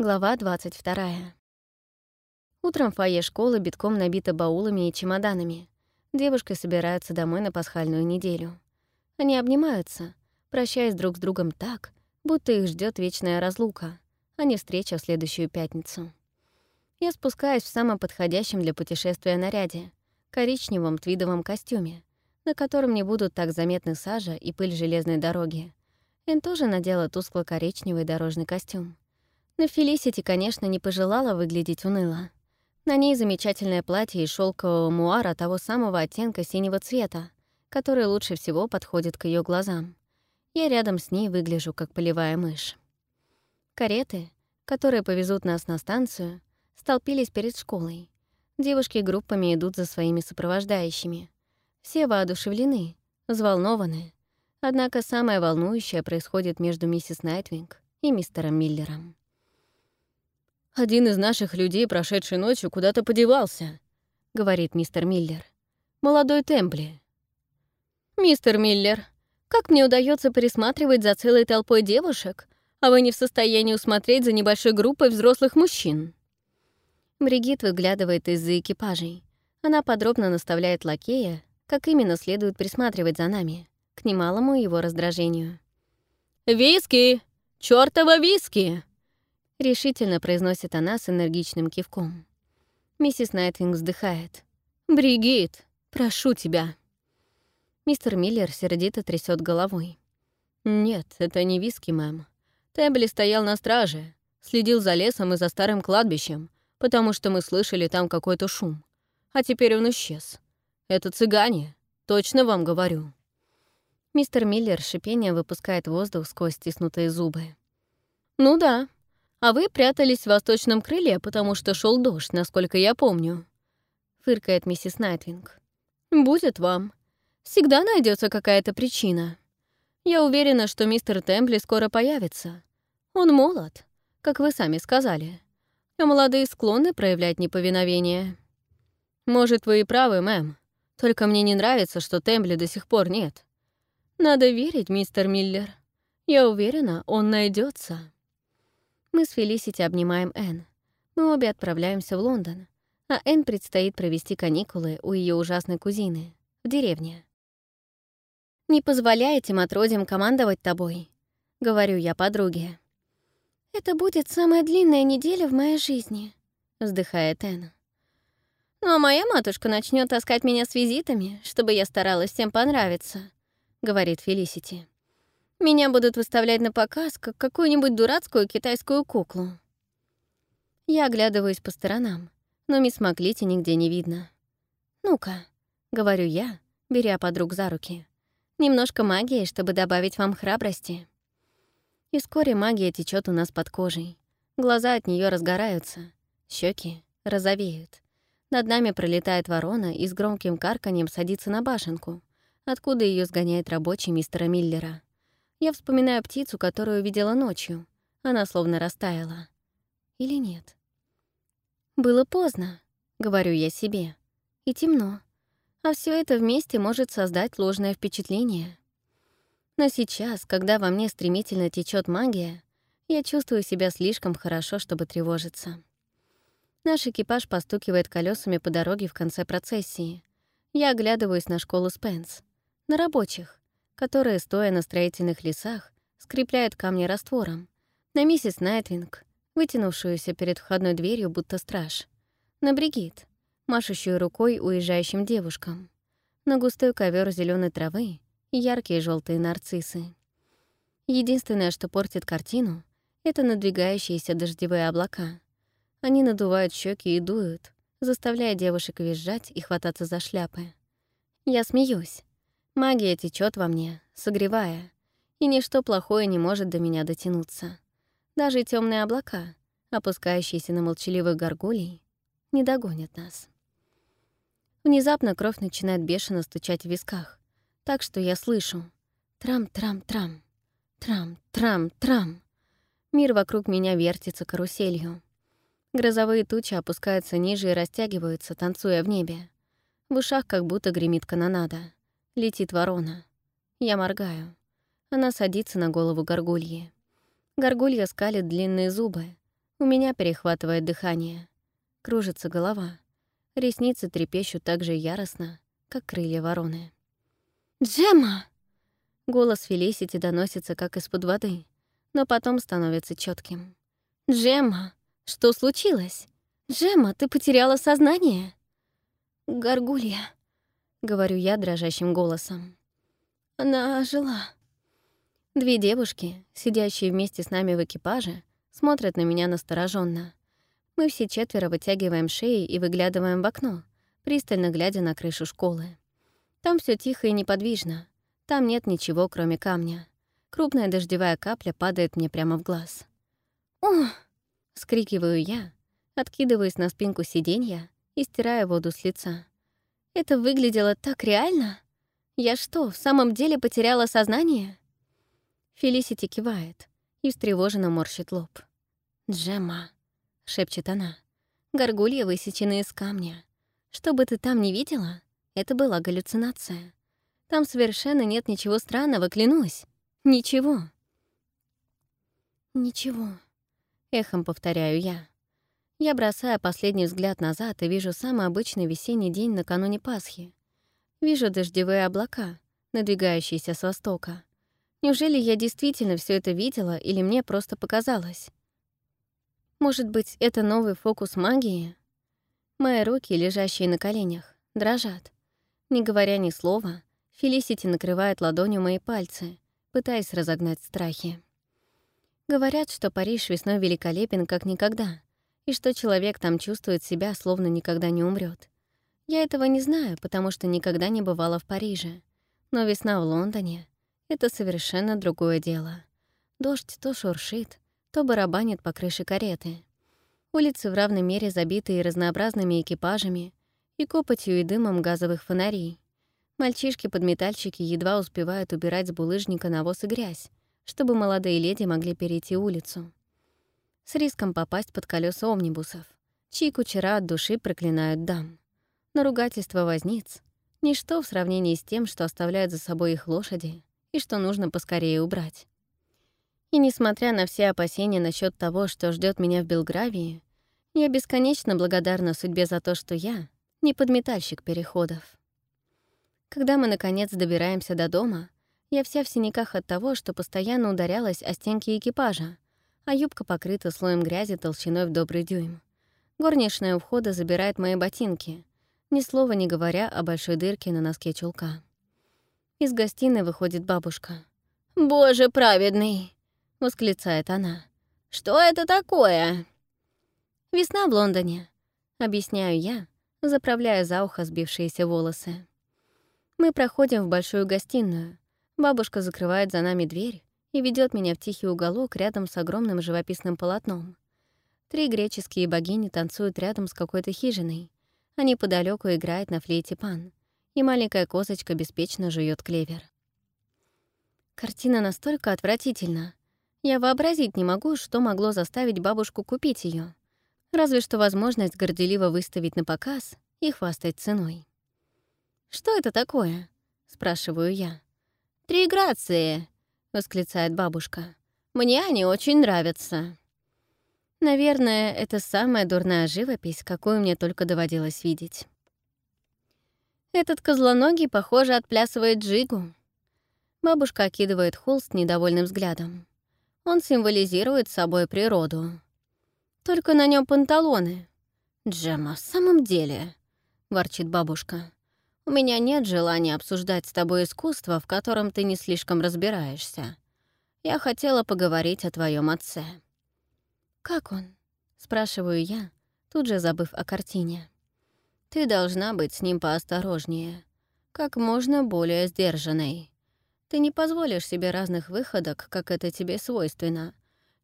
Глава 22. Утром фойе школы битком набито баулами и чемоданами. Девушки собираются домой на пасхальную неделю. Они обнимаются, прощаясь друг с другом так, будто их ждет вечная разлука, а не встреча в следующую пятницу. Я спускаюсь в самом подходящем для путешествия наряде — коричневом твидовом костюме, на котором не будут так заметны сажа и пыль железной дороги. Эн тоже надела тускло-коричневый дорожный костюм. Но Фелисити, конечно, не пожелала выглядеть уныло. На ней замечательное платье из шелкового муара того самого оттенка синего цвета, который лучше всего подходит к ее глазам. Я рядом с ней выгляжу, как полевая мышь. Кареты, которые повезут нас на станцию, столпились перед школой. Девушки группами идут за своими сопровождающими. Все воодушевлены, взволнованы. Однако самое волнующее происходит между миссис Найтвинг и мистером Миллером. «Один из наших людей, прошедший ночью, куда-то подевался», — говорит мистер Миллер. «Молодой Темпли». «Мистер Миллер, как мне удается пересматривать за целой толпой девушек, а вы не в состоянии усмотреть за небольшой группой взрослых мужчин?» Бригит выглядывает из-за экипажей. Она подробно наставляет лакея, как именно следует присматривать за нами, к немалому его раздражению. «Виски! Чёртова виски!» — решительно произносит она с энергичным кивком. Миссис Найтвинг вздыхает. «Бригит, прошу тебя». Мистер Миллер сердито трясет головой. «Нет, это не виски, мэм. Тембли стоял на страже, следил за лесом и за старым кладбищем, потому что мы слышали там какой-то шум. А теперь он исчез. Это цыгане, точно вам говорю». Мистер Миллер шипением выпускает воздух сквозь стиснутые зубы. «Ну да, а вы прятались в восточном крыле, потому что шел дождь, насколько я помню», — фыркает миссис Найтвинг. «Будет вам. Всегда найдется какая-то причина. Я уверена, что мистер Темпли скоро появится. Он молод, как вы сами сказали, а молодые склонны проявлять неповиновение. Может, вы и правы, мэм, только мне не нравится, что Темпли до сих пор нет. Надо верить, мистер Миллер. Я уверена, он найдется. Мы с Фелисити обнимаем Энн. Мы обе отправляемся в Лондон, а Энн предстоит провести каникулы у ее ужасной кузины, в деревне. «Не позволяй этим отродьям командовать тобой», — говорю я подруге. «Это будет самая длинная неделя в моей жизни», — вздыхает Энн. «Ну а моя матушка начнет таскать меня с визитами, чтобы я старалась всем понравиться», — говорит Фелисити. Меня будут выставлять на показ, как какую-нибудь дурацкую китайскую куклу. Я оглядываюсь по сторонам, но мисс Маклити нигде не видно. «Ну-ка», — говорю я, беря подруг за руки, «немножко магии, чтобы добавить вам храбрости». И вскоре магия течет у нас под кожей. Глаза от нее разгораются, щеки розовеют. Над нами пролетает ворона и с громким карканьем садится на башенку, откуда ее сгоняет рабочий мистера Миллера. Я вспоминаю птицу, которую видела ночью. Она словно растаяла. Или нет? Было поздно, говорю я себе. И темно. А все это вместе может создать ложное впечатление. Но сейчас, когда во мне стремительно течет магия, я чувствую себя слишком хорошо, чтобы тревожиться. Наш экипаж постукивает колесами по дороге в конце процессии. Я оглядываюсь на школу Спенс. На рабочих которые, стоя на строительных лесах, скрепляют камни раствором, на миссис Найтвинг, вытянувшуюся перед входной дверью, будто страж, на Бригит, машущую рукой уезжающим девушкам, на густой ковер зеленой травы и яркие желтые нарциссы. Единственное, что портит картину, это надвигающиеся дождевые облака. Они надувают щеки и дуют, заставляя девушек визжать и хвататься за шляпы. Я смеюсь, Магия течет во мне, согревая, и ничто плохое не может до меня дотянуться. Даже темные облака, опускающиеся на молчаливых горгулей, не догонят нас. Внезапно кровь начинает бешено стучать в висках, так что я слышу «трам-трам-трам, трам-трам-трам». Мир вокруг меня вертится каруселью. Грозовые тучи опускаются ниже и растягиваются, танцуя в небе. В ушах как будто гремит канонада. Летит ворона. Я моргаю. Она садится на голову горгульи. Горгулья скалит длинные зубы. У меня перехватывает дыхание. Кружится голова. Ресницы трепещут так же яростно, как крылья вороны. «Джемма!» Голос Фелисити доносится как из-под воды, но потом становится четким. «Джемма, что случилось? Джемма, ты потеряла сознание?» «Горгулья», — говорю я дрожащим голосом. «Она жила». Две девушки, сидящие вместе с нами в экипаже, смотрят на меня настороженно. Мы все четверо вытягиваем шеи и выглядываем в окно, пристально глядя на крышу школы. Там все тихо и неподвижно. Там нет ничего, кроме камня. Крупная дождевая капля падает мне прямо в глаз. «О!» — скрикиваю я, откидываясь на спинку сиденья и стирая воду с лица. «Это выглядело так реально? Я что, в самом деле потеряла сознание?» Фелисити кивает и встревоженно морщит лоб. «Джемма», — шепчет она, — «горгулья высечены из камня. Что бы ты там ни видела, это была галлюцинация. Там совершенно нет ничего странного, клянусь. Ничего». «Ничего», — эхом повторяю я. Я бросаю последний взгляд назад и вижу самый обычный весенний день накануне Пасхи. Вижу дождевые облака, надвигающиеся с востока. Неужели я действительно все это видела или мне просто показалось? Может быть, это новый фокус магии? Мои руки, лежащие на коленях, дрожат. Не говоря ни слова, Фелисити накрывает ладонью мои пальцы, пытаясь разогнать страхи. Говорят, что Париж весной великолепен как никогда, и что человек там чувствует себя, словно никогда не умрет. Я этого не знаю, потому что никогда не бывала в Париже. Но весна в Лондоне — это совершенно другое дело. Дождь то шуршит, то барабанит по крыше кареты. Улицы в равной мере забитые разнообразными экипажами и копотью и дымом газовых фонарей. Мальчишки-подметальщики едва успевают убирать с булыжника навоз и грязь, чтобы молодые леди могли перейти улицу с риском попасть под колеса омнибусов, чьи кучера от души проклинают дам. Но ругательство возниц — ничто в сравнении с тем, что оставляют за собой их лошади и что нужно поскорее убрать. И несмотря на все опасения насчет того, что ждет меня в Белгравии, я бесконечно благодарна судьбе за то, что я — не подметальщик переходов. Когда мы, наконец, добираемся до дома, я вся в синяках от того, что постоянно ударялась о стенки экипажа, а юбка покрыта слоем грязи толщиной в добрый дюйм. Горничная у входа забирает мои ботинки, ни слова не говоря о большой дырке на носке чулка. Из гостиной выходит бабушка. «Боже праведный!» — восклицает она. «Что это такое?» «Весна в Лондоне», — объясняю я, заправляя за ухо сбившиеся волосы. Мы проходим в большую гостиную. Бабушка закрывает за нами дверь, и ведет меня в тихий уголок рядом с огромным живописным полотном. Три греческие богини танцуют рядом с какой-то хижиной, а неподалеку играет на флейте пан, и маленькая козочка беспечно жует клевер. Картина настолько отвратительна. Я вообразить не могу, что могло заставить бабушку купить ее. Разве что возможность горделиво выставить на показ и хвастать ценой. «Что это такое?» — спрашиваю я. «Три грации», — восклицает бабушка. «Мне они очень нравятся». Наверное, это самая дурная живопись, какую мне только доводилось видеть. Этот козлоногий, похоже, отплясывает джигу. Бабушка окидывает холст недовольным взглядом. Он символизирует собой природу. Только на нем панталоны. «Джема, в самом деле», — ворчит бабушка, у меня нет желания обсуждать с тобой искусство, в котором ты не слишком разбираешься. Я хотела поговорить о твоем отце». «Как он?» — спрашиваю я, тут же забыв о картине. «Ты должна быть с ним поосторожнее, как можно более сдержанной. Ты не позволишь себе разных выходок, как это тебе свойственно.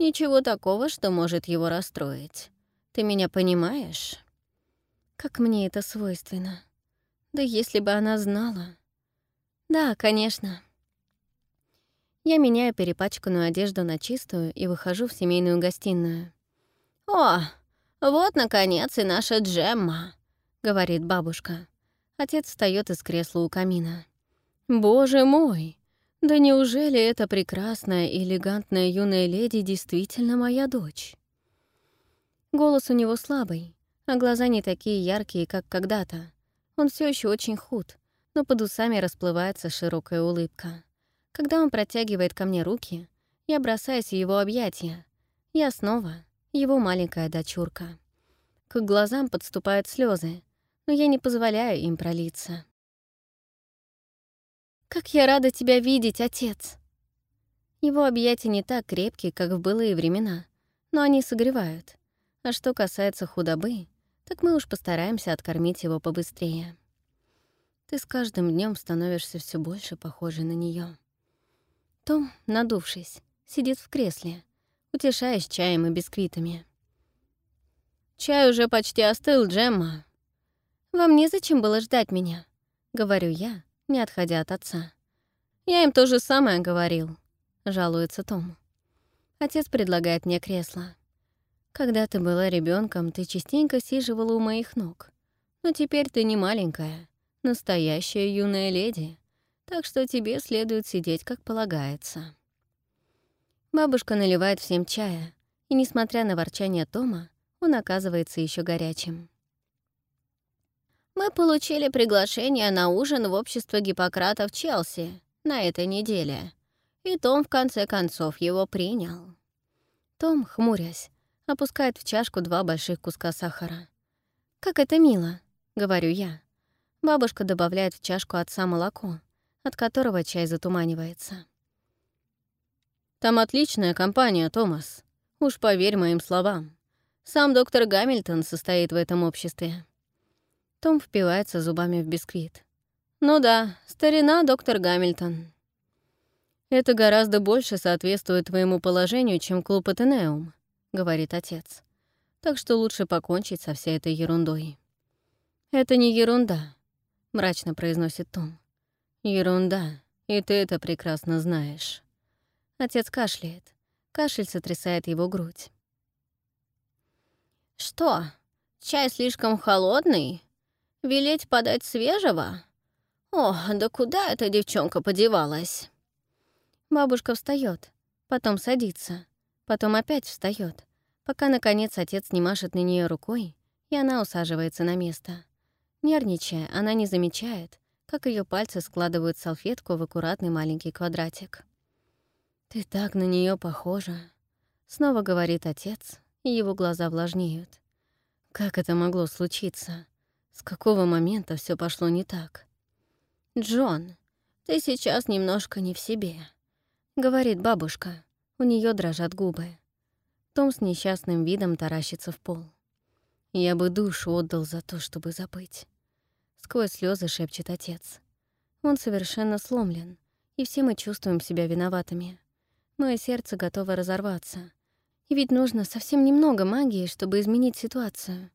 Ничего такого, что может его расстроить. Ты меня понимаешь?» «Как мне это свойственно?» Да если бы она знала. Да, конечно. Я меняю перепачканную одежду на чистую и выхожу в семейную гостиную. «О, вот, наконец, и наша Джемма», — говорит бабушка. Отец встает из кресла у камина. «Боже мой! Да неужели эта прекрасная и элегантная юная леди действительно моя дочь?» Голос у него слабый, а глаза не такие яркие, как когда-то. Он все еще очень худ, но под усами расплывается широкая улыбка. Когда он протягивает ко мне руки, я бросаюсь в его объятия. Я снова его маленькая дочурка. К глазам подступают слезы, но я не позволяю им пролиться. «Как я рада тебя видеть, отец!» Его объятия не так крепкие, как в былые времена, но они согревают. А что касается худобы, так мы уж постараемся откормить его побыстрее. Ты с каждым днем становишься все больше похожей на нее. Том, надувшись, сидит в кресле, утешаясь чаем и бисквитами. «Чай уже почти остыл, Джемма». «Вам незачем было ждать меня», — говорю я, не отходя от отца. «Я им то же самое говорил», — жалуется Том. Отец предлагает мне кресло. «Когда ты была ребенком, ты частенько сиживала у моих ног. Но теперь ты не маленькая, настоящая юная леди, так что тебе следует сидеть, как полагается». Бабушка наливает всем чая, и, несмотря на ворчание Тома, он оказывается еще горячим. Мы получили приглашение на ужин в общество Гиппократа в Челси на этой неделе, и Том в конце концов его принял. Том, хмурясь, опускает в чашку два больших куска сахара. «Как это мило», — говорю я. Бабушка добавляет в чашку отца молоко, от которого чай затуманивается. «Там отличная компания, Томас. Уж поверь моим словам. Сам доктор Гамильтон состоит в этом обществе. Том впивается зубами в бисквит. «Ну да, старина доктор Гамильтон». «Это гораздо больше соответствует твоему положению, чем клуб Атенеум», — говорит отец. «Так что лучше покончить со всей этой ерундой». «Это не ерунда», — мрачно произносит Том. «Ерунда, и ты это прекрасно знаешь». Отец кашляет. Кашель сотрясает его грудь. «Что, чай слишком холодный?» Велеть подать свежего? О, да куда эта девчонка подевалась? Бабушка встает, потом садится, потом опять встает, пока, наконец, отец не машет на нее рукой, и она усаживается на место. Нервничая, она не замечает, как ее пальцы складывают салфетку в аккуратный маленький квадратик. «Ты так на нее похожа», — снова говорит отец, и его глаза влажнеют. «Как это могло случиться? С какого момента все пошло не так? «Джон, ты сейчас немножко не в себе», — говорит бабушка. У нее дрожат губы. Том с несчастным видом таращится в пол. «Я бы душу отдал за то, чтобы забыть». Сквозь слезы шепчет отец. Он совершенно сломлен, и все мы чувствуем себя виноватыми. Мое сердце готово разорваться. И ведь нужно совсем немного магии, чтобы изменить ситуацию.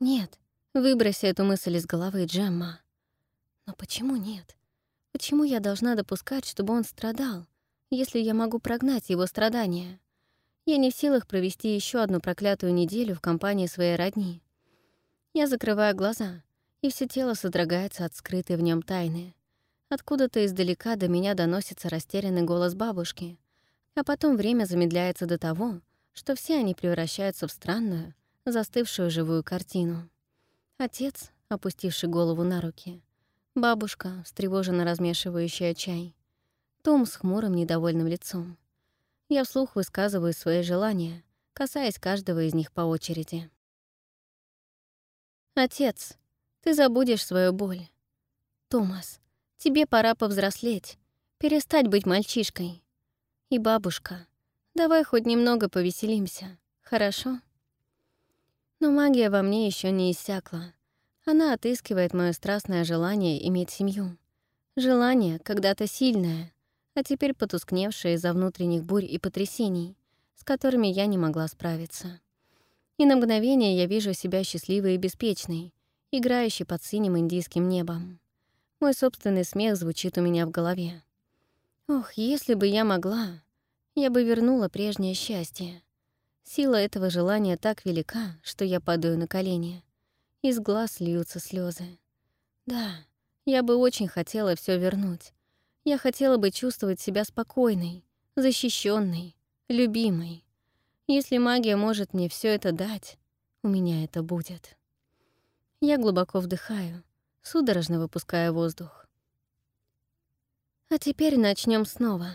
Нет, Выброси эту мысль из головы, Джемма. Но почему нет? Почему я должна допускать, чтобы он страдал, если я могу прогнать его страдания? Я не в силах провести еще одну проклятую неделю в компании своей родни. Я закрываю глаза, и все тело содрогается от скрытой в нем тайны. Откуда-то издалека до меня доносится растерянный голос бабушки, а потом время замедляется до того, что все они превращаются в странную, застывшую живую картину. Отец, опустивший голову на руки. Бабушка, встревоженно размешивающая чай. Том с хмурым недовольным лицом. Я вслух высказываю свои желания, касаясь каждого из них по очереди. «Отец, ты забудешь свою боль. Томас, тебе пора повзрослеть, перестать быть мальчишкой. И бабушка, давай хоть немного повеселимся, хорошо?» Но магия во мне еще не иссякла. Она отыскивает мое страстное желание иметь семью. Желание, когда-то сильное, а теперь потускневшее из-за внутренних бурь и потрясений, с которыми я не могла справиться. И на мгновение я вижу себя счастливой и беспечной, играющей под синим индийским небом. Мой собственный смех звучит у меня в голове. Ох, если бы я могла, я бы вернула прежнее счастье. Сила этого желания так велика, что я падаю на колени. Из глаз льются слезы. Да, я бы очень хотела все вернуть. Я хотела бы чувствовать себя спокойной, защищенной, любимой. Если магия может мне все это дать, у меня это будет. Я глубоко вдыхаю, судорожно выпуская воздух. А теперь начнем снова.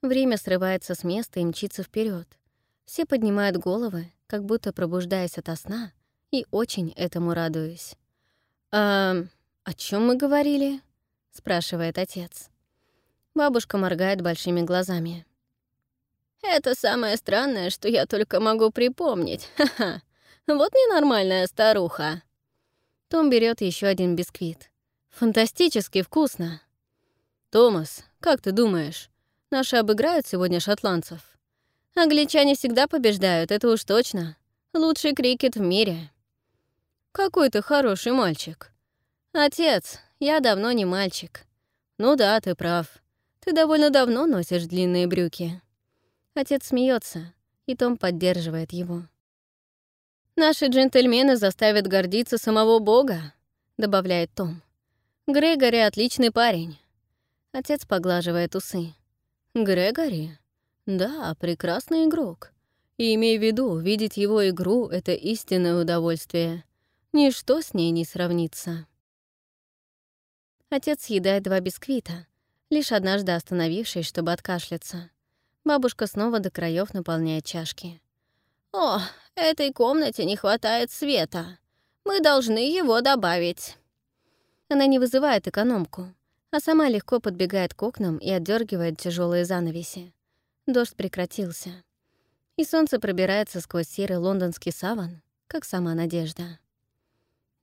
Время срывается с места и мчится вперед. Все поднимают головы, как будто пробуждаясь ото сна, и очень этому радуюсь. «А о чем мы говорили?» — спрашивает отец. Бабушка моргает большими глазами. Это самое странное, что я только могу припомнить. Ха-ха. Вот ненормальная старуха. Том берет еще один бисквит. Фантастически вкусно. Томас, как ты думаешь, наши обыграют сегодня шотландцев? Англичане всегда побеждают, это уж точно. Лучший крикет в мире. Какой ты хороший мальчик. Отец, я давно не мальчик. Ну да, ты прав. Ты довольно давно носишь длинные брюки. Отец смеется, и Том поддерживает его. «Наши джентльмены заставят гордиться самого Бога», — добавляет Том. «Грегори — отличный парень». Отец поглаживает усы. «Грегори? Да, прекрасный игрок. И имей в виду, видеть его игру — это истинное удовольствие. Ничто с ней не сравнится». Отец съедает два бисквита, лишь однажды остановившись, чтобы откашляться. Бабушка снова до краев наполняет чашки. «О, этой комнате не хватает света. Мы должны его добавить». Она не вызывает экономку, а сама легко подбегает к окнам и отдергивает тяжелые занавеси. Дождь прекратился. И солнце пробирается сквозь серый лондонский саван, как сама Надежда.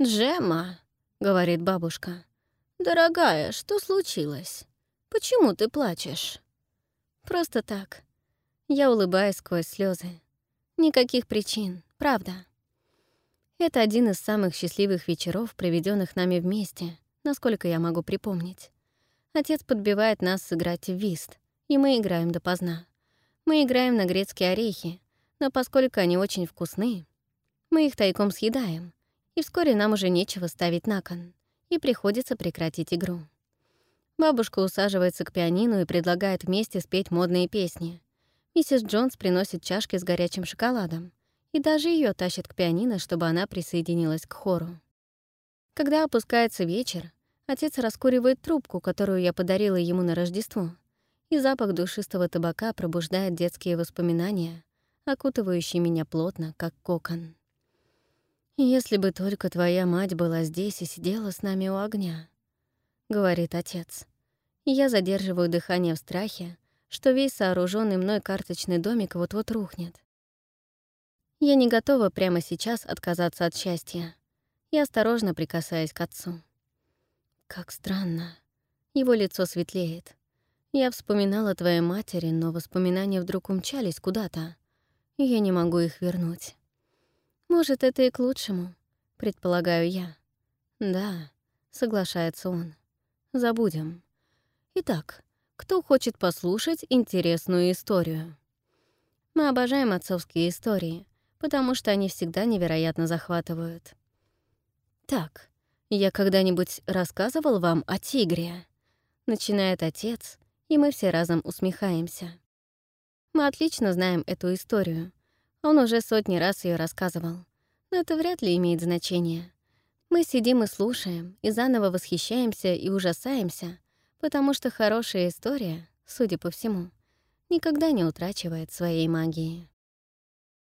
«Джемма», — говорит бабушка, — «дорогая, что случилось? Почему ты плачешь?» Просто так. Я улыбаюсь сквозь слезы. Никаких причин, правда. Это один из самых счастливых вечеров, проведенных нами вместе, насколько я могу припомнить. Отец подбивает нас сыграть в вист, и мы играем допоздна. Мы играем на грецкие орехи, но поскольку они очень вкусны, мы их тайком съедаем, и вскоре нам уже нечего ставить на кон, и приходится прекратить игру. Бабушка усаживается к пианино и предлагает вместе спеть модные песни. Миссис Джонс приносит чашки с горячим шоколадом, и даже ее тащит к пианино, чтобы она присоединилась к хору. Когда опускается вечер, отец раскуривает трубку, которую я подарила ему на Рождество, и запах душистого табака пробуждает детские воспоминания, окутывающие меня плотно, как кокон. «Если бы только твоя мать была здесь и сидела с нами у огня», — говорит отец. Я задерживаю дыхание в страхе, что весь сооруженный мной карточный домик вот-вот рухнет. Я не готова прямо сейчас отказаться от счастья. Я осторожно прикасаюсь к отцу. Как странно. Его лицо светлеет. Я вспоминала твоей матери, но воспоминания вдруг умчались куда-то, я не могу их вернуть. Может, это и к лучшему, предполагаю я. Да, соглашается он. Забудем. Итак, кто хочет послушать интересную историю? Мы обожаем отцовские истории, потому что они всегда невероятно захватывают. Так, я когда-нибудь рассказывал вам о тигре? Начинает отец, и мы все разом усмехаемся. Мы отлично знаем эту историю. Он уже сотни раз ее рассказывал. Но это вряд ли имеет значение. Мы сидим и слушаем, и заново восхищаемся и ужасаемся — потому что хорошая история, судя по всему, никогда не утрачивает своей магии.